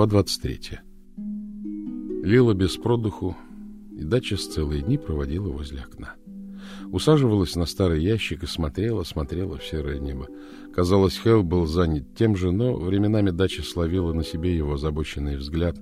Глава 23. Лила без продуху, и дача с целые дни проводила возле окна. Усаживалась на старый ящик и смотрела, смотрела в серое небо. Казалось, Хелл был занят тем же, но временами дача словила на себе его озабоченный взгляд,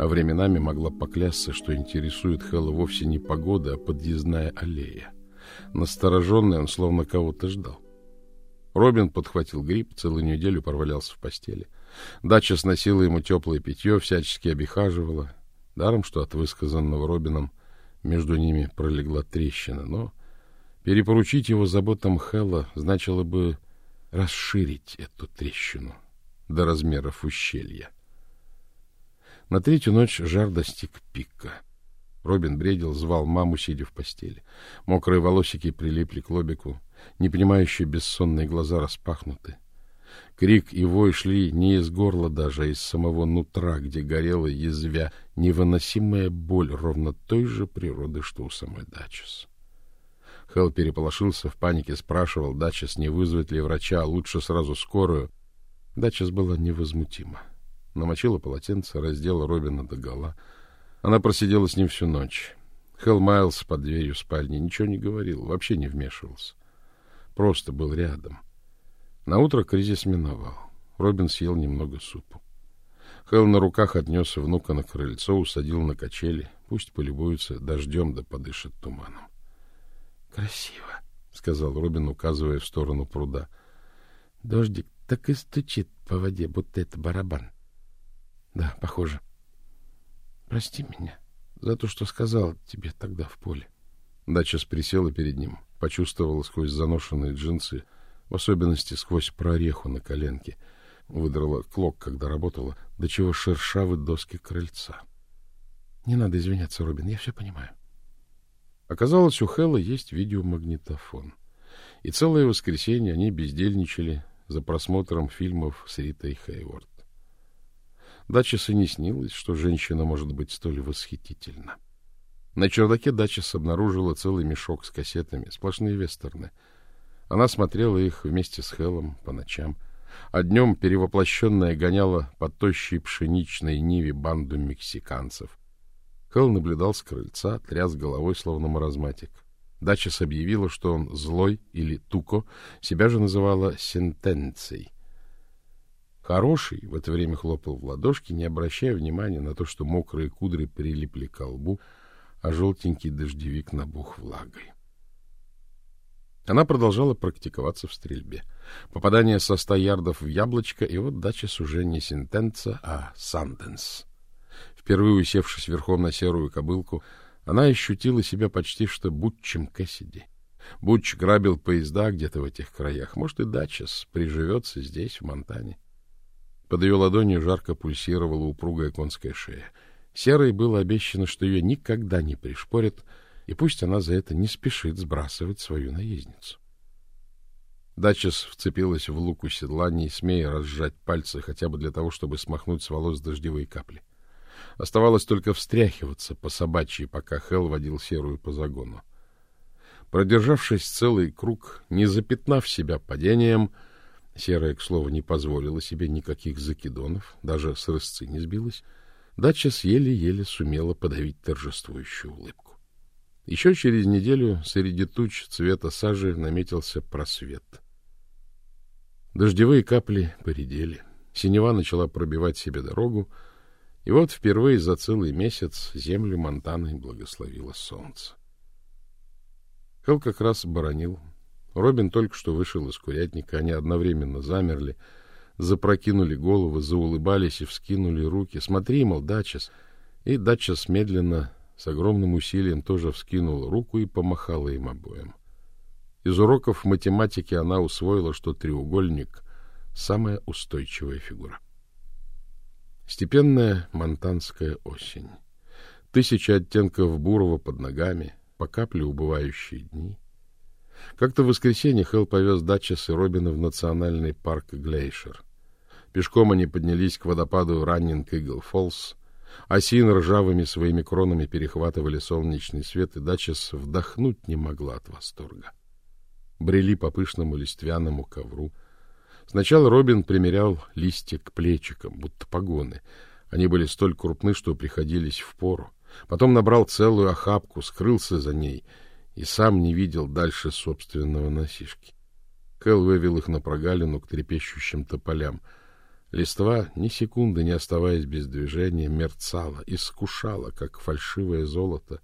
а временами могла поклясться, что интересует Хэлла вовсе не погода, а подъездная аллея. Настороженный он словно кого-то ждал. Робин подхватил грипп, целую неделю провалялся в постели. Дача сносила ему теплое питье, всячески обихаживала. Даром, что от высказанного Робином между ними пролегла трещина, но перепоручить его заботам Хэлла значило бы расширить эту трещину до размеров ущелья. На третью ночь жар достиг пика. Робин бредил, звал маму, сидя в постели. Мокрые волосики прилипли к лобику, непонимающие бессонные глаза распахнуты. Крик и вой шли не из горла даже, а из самого нутра, где горела язвя невыносимая боль ровно той же природы, что у самой Дачес. Хелл переполошился, в панике спрашивал Дачес, не вызвать ли врача, а лучше сразу скорую. Дачес была невозмутима. Намочила полотенце, раздела Робина догола. Она просидела с ним всю ночь. Хелл маялся под дверью спальни, ничего не говорил, вообще не вмешивался. Просто был рядом. На утро кризис миновал. Робин съел немного супу. Хелл на руках отнес внука на крыльцо, усадил на качели. Пусть полюбуется дождем да подышит туманом. — Красиво, — сказал Робин, указывая в сторону пруда. — Дождик так и стучит по воде, будто это барабан. — Да, похоже. — Прости меня за то, что сказал тебе тогда в поле. Дача присела перед ним, почувствовала сквозь заношенные джинсы — в особенности сквозь прореху на коленке. Выдрала клок, когда работала, до чего шершавы доски крыльца. Не надо извиняться, Робин, я все понимаю. Оказалось, у Хэлла есть видеомагнитофон. И целое воскресенье они бездельничали за просмотром фильмов с Ритой Хейворд. Дачеса не снилось, что женщина может быть столь восхитительна. На чердаке Дачес обнаружила целый мешок с кассетами, сплошные вестерны — она смотрела их вместе с Хелом по ночам, а днем перевоплощенная гоняла по тощей пшеничной ниве банду мексиканцев. Хел наблюдал с крыльца, тряс головой, словно маразматик. Дачес объявила, что он злой или туко, себя же называла сентенцией. Хороший в это время хлопал в ладошки, не обращая внимания на то, что мокрые кудри прилипли к лбу, а желтенький дождевик набух влагой. Она продолжала практиковаться в стрельбе. Попадание со ста ярдов в яблочко, и вот дача уже не сентенца, а санденс. Впервые усевшись верхом на серую кобылку, она ощутила себя почти что Бутчем Кэссиди. Бутч грабил поезда где-то в этих краях. Может, и Дачес приживется здесь, в Монтане. Под ее ладонью жарко пульсировала упругая конская шея. Серой было обещано, что ее никогда не пришпорят, и пусть она за это не спешит сбрасывать свою наездницу. Дачес вцепилась в луку седла, не смея разжать пальцы хотя бы для того, чтобы смахнуть с волос дождевые капли. Оставалось только встряхиваться по собачьи, пока Хел водил серую по загону. Продержавшись целый круг, не запятнав себя падением, серая, к слову, не позволила себе никаких закидонов, даже с рысцы не сбилась, Дачес еле-еле сумела подавить торжествующую улыбку. Еще через неделю среди туч цвета сажи наметился просвет. Дождевые капли поредели. Синева начала пробивать себе дорогу, и вот впервые за целый месяц землю Монтаны благословило солнце. Хелл как раз боронил. Робин только что вышел из курятника, они одновременно замерли, запрокинули головы, заулыбались и вскинули руки. «Смотри, мол, Дачес!» И Дачес медленно с огромным усилием тоже вскинула руку и помахала им обоим. Из уроков математики она усвоила, что треугольник — самая устойчивая фигура. Степенная монтанская осень. Тысячи оттенков бурого под ногами, по капле убывающие дни. Как-то в воскресенье Хелл повез Датчес и Робина в национальный парк Глейшер. Пешком они поднялись к водопаду Раннинг Игл Фоллс, Осин ржавыми своими кронами перехватывали солнечный свет, и Дачес вдохнуть не могла от восторга. Брели по пышному листвяному ковру. Сначала Робин примерял листья к плечикам, будто погоны. Они были столь крупны, что приходились в пору. Потом набрал целую охапку, скрылся за ней и сам не видел дальше собственного носишки. Кэл вывел их на прогалину к трепещущим тополям. Листва, ни секунды не оставаясь без движения, мерцала, искушала, как фальшивое золото.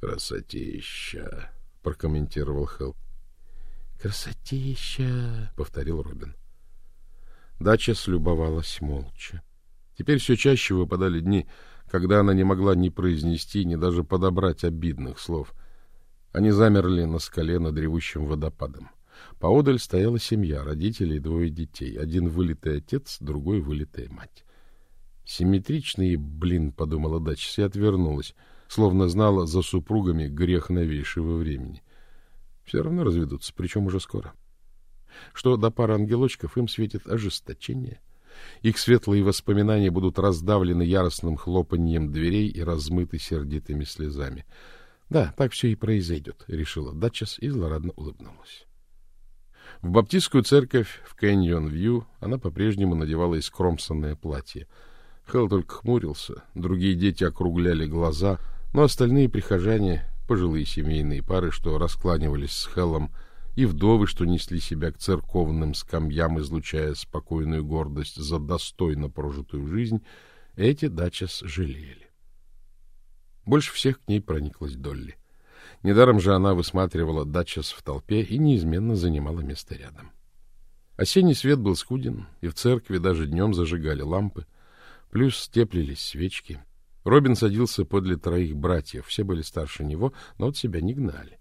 «Красотища!» — прокомментировал Хэл. «Красотища!» — повторил Робин. Дача слюбовалась молча. Теперь все чаще выпадали дни, когда она не могла ни произнести, ни даже подобрать обидных слов. Они замерли на скале над ревущим водопадом. Поодаль стояла семья, родители и двое детей. Один вылитый отец, другой вылитая мать. Симметричный, блин, подумала Дача и отвернулась, словно знала за супругами грех новейшего времени. Все равно разведутся, причем уже скоро. Что до пары ангелочков им светит ожесточение. Их светлые воспоминания будут раздавлены яростным хлопаньем дверей и размыты сердитыми слезами. Да, так все и произойдет, решила Датчас и злорадно улыбнулась. В баптистскую церковь в Кэньон-Вью она по-прежнему надевала искромсанное платье. Хелл только хмурился, другие дети округляли глаза, но остальные прихожане пожилые семейные пары, что раскланивались с Хеллом, и вдовы, что несли себя к церковным скамьям, излучая спокойную гордость за достойно прожитую жизнь, эти Дачес жалели. Больше всех к ней прониклась Долли. Недаром же она высматривала Дачес в толпе и неизменно занимала место рядом. Осенний свет был скуден, и в церкви даже днем зажигали лампы, плюс теплились свечки — Робин садился подле троих братьев, все были старше него, но от себя не гнали.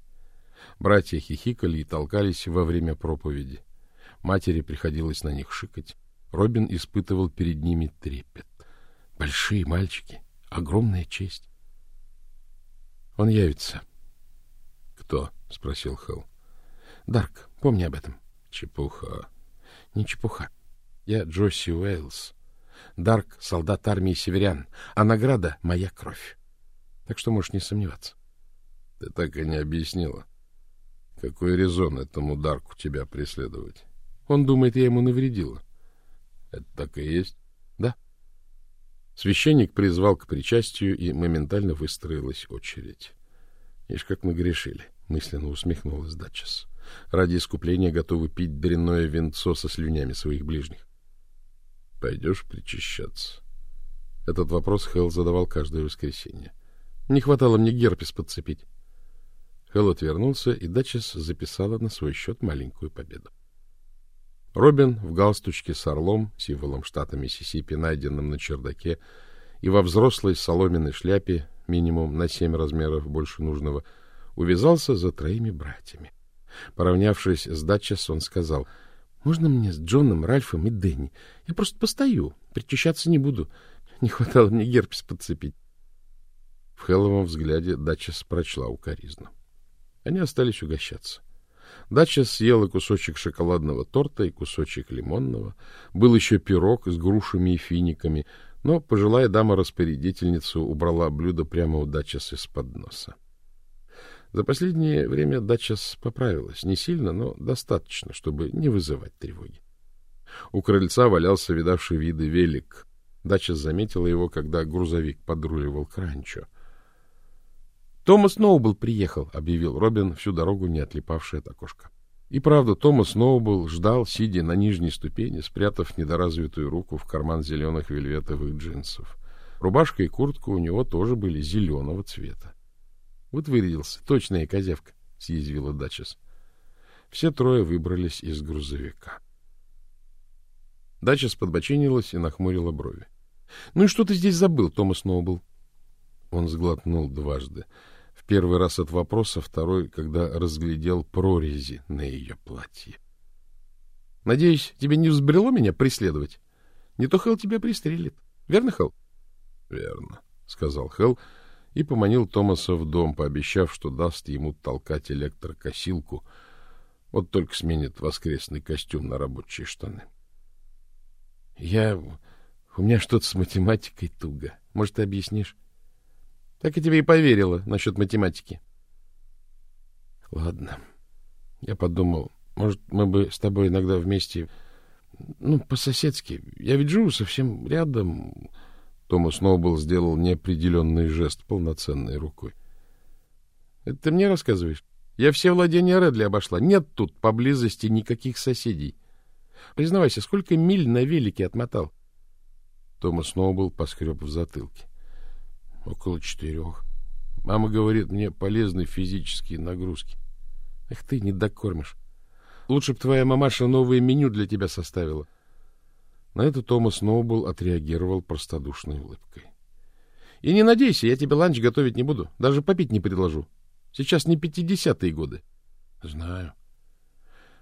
Братья хихикали и толкались во время проповеди. Матери приходилось на них шикать. Робин испытывал перед ними трепет. Большие мальчики, огромная честь. Он явится. — Кто? — спросил Хелл. — Дарк, помни об этом. — Чепуха. — Не чепуха. Я Джосси Уэйлс. Дарк — солдат армии северян, а награда — моя кровь. Так что можешь не сомневаться. — Ты так и не объяснила. Какой резон этому Дарку тебя преследовать? Он думает, я ему навредила. — Это так и есть? — Да. Священник призвал к причастию, и моментально выстроилась очередь. Ишь, как мы грешили, — мысленно усмехнулась Датчас. Ради искупления готовы пить дрянное венцо со слюнями своих ближних. Пойдешь причащаться? Этот вопрос Хелл задавал каждое воскресенье. Не хватало мне герпес подцепить. Хелл отвернулся, и Датчес записала на свой счет маленькую победу. Робин в галстучке с орлом, символом штата Миссисипи, найденном на чердаке, и во взрослой соломенной шляпе, минимум на семь размеров больше нужного, увязался за троими братьями. Поравнявшись с Датчес, он сказал — можно мне с Джоном, Ральфом и Дэнни? Я просто постою, причащаться не буду. Не хватало мне герпес подцепить. В Хелловом взгляде Дача прочла укоризну. Они остались угощаться. Дача съела кусочек шоколадного торта и кусочек лимонного. Был еще пирог с грушами и финиками, но пожилая дама-распорядительница убрала блюдо прямо у Дачес из-под носа. За последнее время Датчас поправилась. Не сильно, но достаточно, чтобы не вызывать тревоги. У крыльца валялся видавший виды велик. Датчас заметила его, когда грузовик подруливал к ранчо. «Томас Ноубл приехал», — объявил Робин, всю дорогу не отлипавший от окошка. И правда, Томас Ноубл ждал, сидя на нижней ступени, спрятав недоразвитую руку в карман зеленых вельветовых джинсов. Рубашка и куртка у него тоже были зеленого цвета. Вот вырядился, точная козявка, — съязвила Дачес. Все трое выбрались из грузовика. Дачес подбочинилась и нахмурила брови. — Ну и что ты здесь забыл, Томас Ноубл? Он сглотнул дважды. В первый раз от вопроса, второй, когда разглядел прорези на ее платье. — Надеюсь, тебе не взбрело меня преследовать? Не то Хелл тебя пристрелит. Верно, Хелл? — Верно, — сказал Хелл, — и поманил Томаса в дом, пообещав, что даст ему толкать электрокосилку, вот только сменит воскресный костюм на рабочие штаны. — Я... У меня что-то с математикой туго. Может, ты объяснишь? — Так я тебе и поверила насчет математики. — Ладно. Я подумал, Может, мы бы с тобой иногда вместе... Ну, по-соседски. Я ведь живу совсем рядом. Томас Сноуболл сделал неопределенный жест полноценной рукой. — Это ты мне рассказываешь? Я все владения Редли обошла. Нет тут поблизости никаких соседей. Признавайся, сколько миль на велике отмотал? Томас Сноуболл поскреб в затылке. — Около четырех. Мама говорит, мне полезны физические нагрузки. Эх ты, не докормишь. Лучше б твоя мамаша новое меню для тебя составила. На это Томас Сноуболл отреагировал простодушной улыбкой. — И не надейся, я тебе ланч готовить не буду, даже попить не предложу. Сейчас не пятидесятые годы. — Знаю.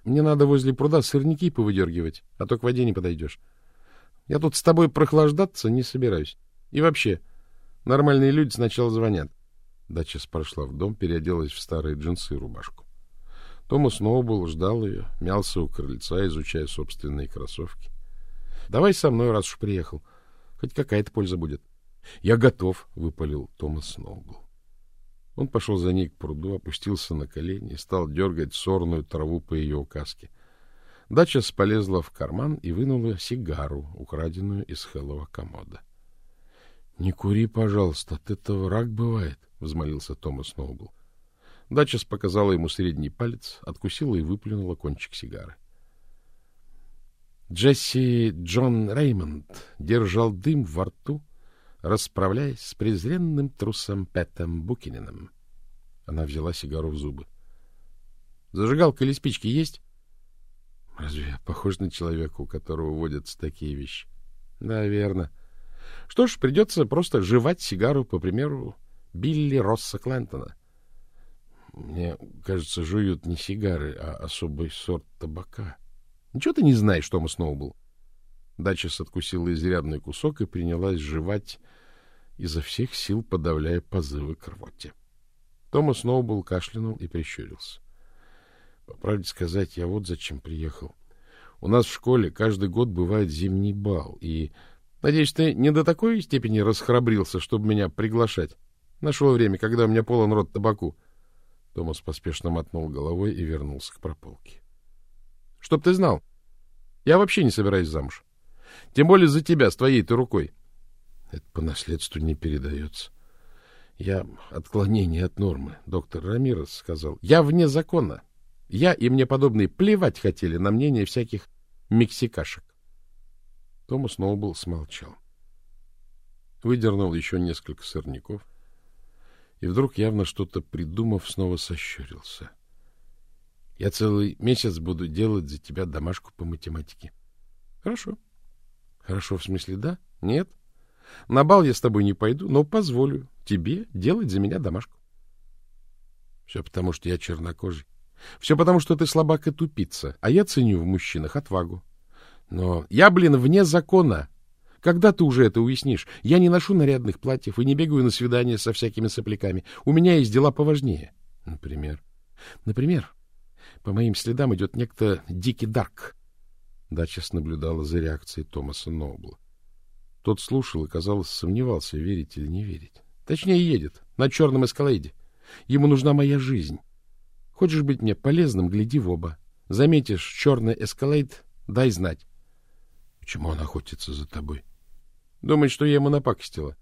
Мне надо возле пруда сырники повыдергивать, а то к воде не подойдешь. Я тут с тобой прохлаждаться не собираюсь. И вообще, нормальные люди сначала звонят. Дачес прошла в дом, переоделась в старые джинсы и рубашку. Томас Сноуболл ждал ее, мялся у крыльца, изучая собственные кроссовки. — Давай со мной, раз уж приехал. Хоть какая-то польза будет. — Я готов, — выпалил Томас Сноуболл. Он пошел за ней к пруду, опустился на колени и стал дергать сорную траву по ее указке. Дача полезла в карман и вынула сигару, украденную из Хэллова комода. — Не кури, пожалуйста, от этого рак бывает, — взмолился Томас Сноубл. Дачес показала ему средний палец, откусила и выплюнула кончик сигары. Джесси Джон Реймонд держал дым во рту, расправляясь с презренным трусом Пэтом Букининым. Она взяла сигару в зубы. — Зажигалка или спички есть? — Разве я похож на человека, у которого водятся такие вещи? — Да, верно. Что ж, придется просто жевать сигару, по примеру Билли Росса Клентона. Мне кажется, жуют не сигары, а особый сорт табака. Ничего ты не знаешь, Томас Сноубл? Дачес откусила изрядный кусок и принялась жевать, изо всех сил подавляя позывы к рвоте. Томас Сноубл кашлянул и прищурился. По правде сказать, я вот зачем приехал. У нас в школе каждый год бывает зимний бал, и... Надеюсь, ты не до такой степени расхрабрился, чтобы меня приглашать. Нашел время, когда у меня полон рот табаку. Томас поспешно мотнул головой и вернулся к прополке. — Чтоб ты знал, я вообще не собираюсь замуж. Тем более за тебя, с твоей-то рукой. Это по наследству не передается. Я отклонение от нормы. Доктор Рамирес сказал. Я вне закона. Я и мне подобные плевать хотели на мнение всяких мексикашек. Томас Ноубл смолчал. Выдернул еще несколько сорняков и вдруг, явно что-то придумав, снова сощурился. — Я целый месяц буду делать за тебя домашку по математике. — Хорошо. — Хорошо, в смысле да? Нет? На бал я с тобой не пойду, но позволю тебе делать за меня домашку. — Все потому, что я чернокожий. Все потому, что ты слабак и тупица, а я ценю в мужчинах отвагу. Но я, блин, вне закона. Когда ты уже это уяснишь? Я не ношу нарядных платьев и не бегаю на свидания со всякими сопляками. У меня есть дела поважнее. Например? Например, по моим следам идет некто Дикий Дарк. Дачес наблюдала за реакцией Томаса Нобла. Тот слушал и, казалось, сомневался, верить или не верить. Точнее, едет на черном эскалейде. Ему нужна моя жизнь. Хочешь быть мне полезным, гляди в оба. Заметишь черный эскалейд, дай знать. Почему он охотится за тобой? Думает, что я ему напакостила.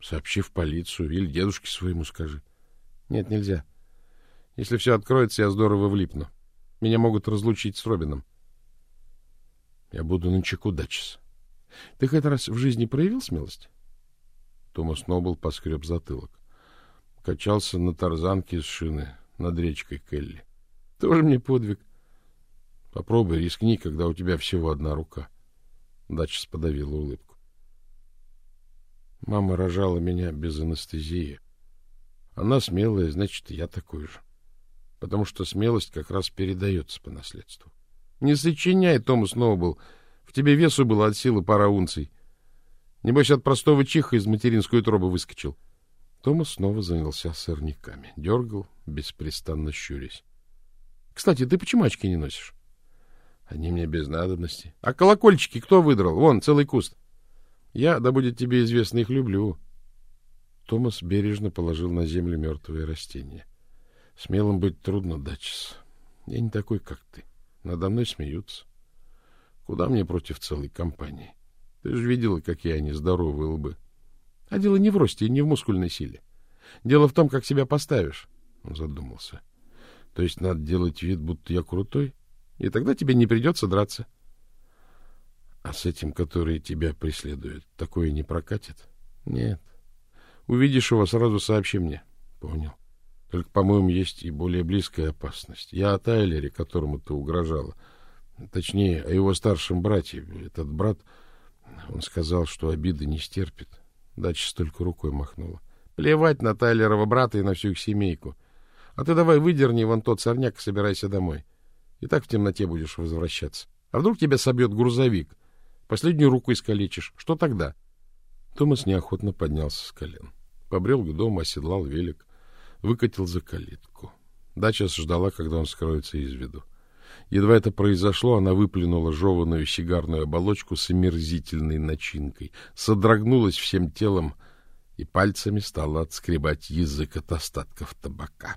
Сообщи в полицию или дедушке своему скажи. Нет, нельзя. Если все откроется, я здорово влипну. Меня могут разлучить с Робином. Я буду на чеку, Дачес. Ты хоть раз в жизни проявил смелость? Томас Нобл поскреб затылок. Качался на тарзанке из шины над речкой Келли. Тоже мне подвиг. Попробуй, рискни, когда у тебя всего одна рука. Дачес подавила улыбку. Мама рожала меня без анестезии. Она смелая, значит, я такой же. Потому что смелость как раз передается по наследству. Не сочиняй, Томас Ноубл. В тебе весу было от силы пара унций. Небось, от простого чиха из материнской утробы выскочил. Томас снова занялся сорняками. Дергал, беспрестанно щурясь. — Кстати, ты почему очки не носишь? — Они мне без надобности. — А колокольчики кто выдрал? Вон, целый куст. Я, да будет тебе известно, их люблю. Томас бережно положил на землю мертвые растения. Смелым быть трудно, Дачес. Я не такой, как ты. Надо мной смеются. Куда мне против целой компании? Ты же видела, какие они здоровые лбы. А дело не в росте и не в мускульной силе. Дело в том, как себя поставишь. Он задумался. То есть надо делать вид, будто я крутой, и тогда тебе не придется драться. А с этим, который тебя преследует, такое не прокатит? Нет. Увидишь его, сразу сообщи мне. Понял. Только, по-моему, есть и более близкая опасность. Я о Тайлере, которому ты угрожала. Точнее, о его старшем брате. Этот брат, он сказал, что обиды не стерпит. Дача столько рукой махнула. Плевать на Тайлерова брата и на всю их семейку. А ты давай выдерни вон тот сорняк и собирайся домой. И так в темноте будешь возвращаться. А вдруг тебя собьет грузовик? Последнюю руку искалечишь. Что тогда? Томас неохотно поднялся с колен. Побрел к дому, оседлал велик выкатил за калитку. Дача ждала, когда он скроется из виду. Едва это произошло, она выплюнула жеванную сигарную оболочку с омерзительной начинкой, содрогнулась всем телом и пальцами стала отскребать язык от остатков табака.